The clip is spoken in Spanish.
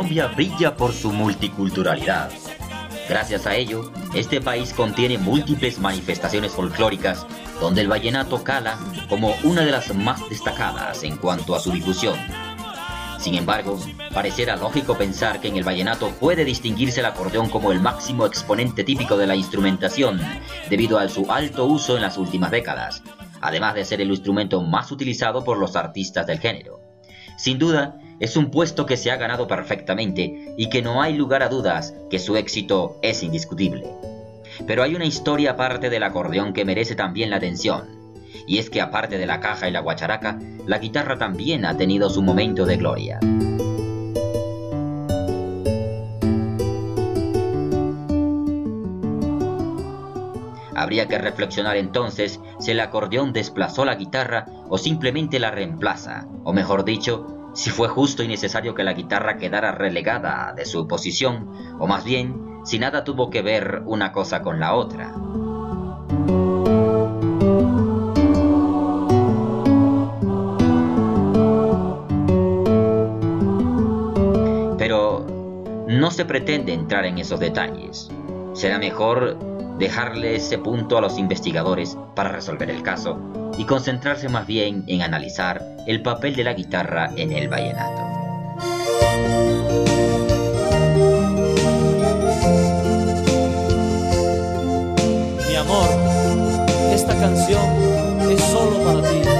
Colombia brilla por su multiculturalidad. Gracias a ello, este país contiene múltiples manifestaciones folclóricas donde el vallenato cala como una de las más destacadas en cuanto a su difusión. Sin embargo, pareciera lógico pensar que en el vallenato puede distinguirse el acordeón como el máximo exponente típico de la instrumentación, debido a su alto uso en las últimas décadas, además de ser el instrumento más utilizado por los artistas del género. Sin duda, es un puesto que se ha ganado perfectamente y que no hay lugar a dudas que su éxito es indiscutible. Pero hay una historia aparte del acordeón que merece también la atención, y es que aparte de la caja y la guacharaca, la guitarra también ha tenido su momento de gloria. Habría que reflexionar entonces si el acordeón desplazó la guitarra o simplemente la reemplaza, o mejor dicho, si fue justo y necesario que la guitarra quedara relegada de su posición, o más bien, si nada tuvo que ver una cosa con la otra. Pero no se pretende entrar en esos detalles. Será mejor dejarle ese punto a los investigadores para resolver el caso y concentrarse más bien en analizar el papel de la guitarra en el vallenato. Mi amor, esta canción es solo para ti.